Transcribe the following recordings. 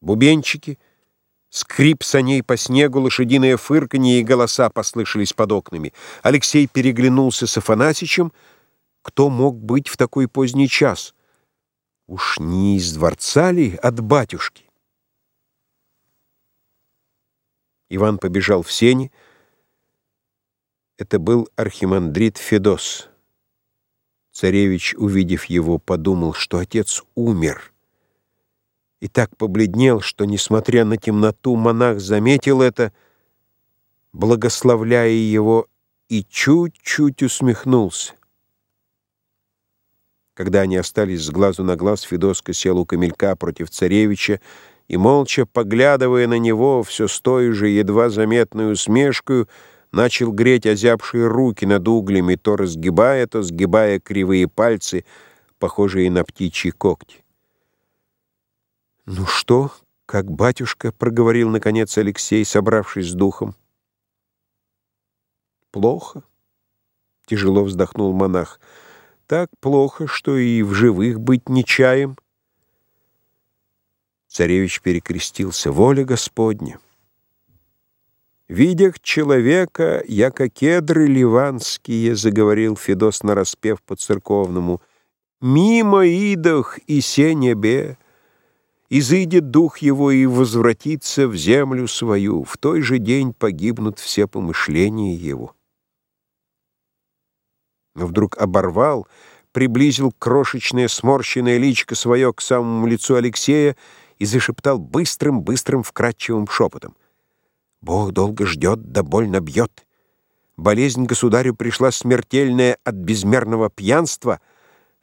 Бубенчики, скрип саней по снегу, лошадиное фырканье и голоса послышались под окнами. Алексей переглянулся с Афанасичем. Кто мог быть в такой поздний час? Уж не из дворца ли от батюшки? Иван побежал в сени. Это был архимандрит Федос. Царевич, увидев его, подумал, что отец умер и так побледнел, что, несмотря на темноту, монах заметил это, благословляя его, и чуть-чуть усмехнулся. Когда они остались с глазу на глаз, Федоска сел у камелька против царевича и, молча поглядывая на него, все с той же едва заметной усмешкой, начал греть озябшие руки над углями, то разгибая, то сгибая кривые пальцы, похожие на птичьи когти. «Ну что, как батюшка?» — проговорил, наконец, Алексей, собравшись с духом. «Плохо», — тяжело вздохнул монах. «Так плохо, что и в живых быть не чаем». Царевич перекрестился. «Воля Господня!» «Видях человека, яко кедры ливанские», — заговорил Федос нараспев по-церковному, «мимо идох и се небе, Изыдет дух его и возвратится в землю свою, в той же день погибнут все помышления его. Но вдруг оборвал, приблизил крошечное сморщенное личико свое к самому лицу Алексея и зашептал быстрым-быстрым вкрадчивым шепотом. «Бог долго ждет, да больно бьет. Болезнь государю пришла смертельная от безмерного пьянства —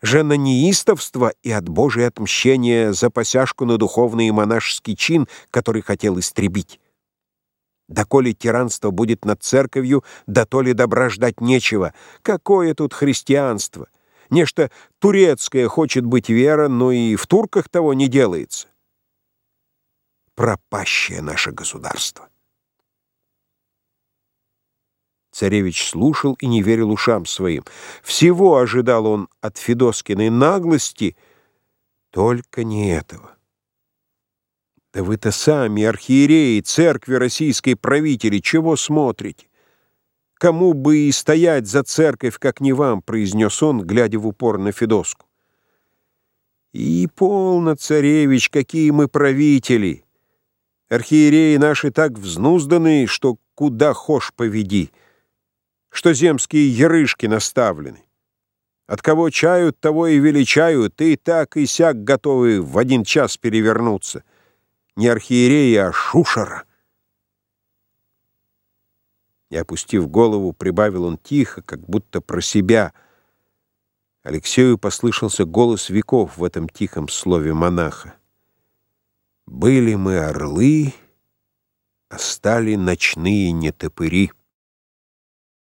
жена неистовства и от Божия отмщения за посяжку на духовный и монашеский чин, который хотел истребить. Доколе тиранство будет над церковью, да то ли добра ждать нечего. Какое тут христианство? Нечто турецкое хочет быть вера, но и в турках того не делается. Пропащее наше государство. Царевич слушал и не верил ушам своим. Всего ожидал он от Федоскиной наглости, только не этого. Да вы-то сами, архиереи, церкви российской правители, чего смотрите? Кому бы и стоять за церковь, как не вам, произнес он, глядя в упор на Федоску. И полно, царевич, какие мы правители! Архиереи наши так взнузданы, что куда хошь поведи — что земские ярышки наставлены. От кого чают, того и величают, ты так и сяк готовы в один час перевернуться. Не архиерея, а шушера. И, опустив голову, прибавил он тихо, как будто про себя. Алексею послышался голос веков в этом тихом слове монаха. «Были мы орлы, а стали ночные нетопыри».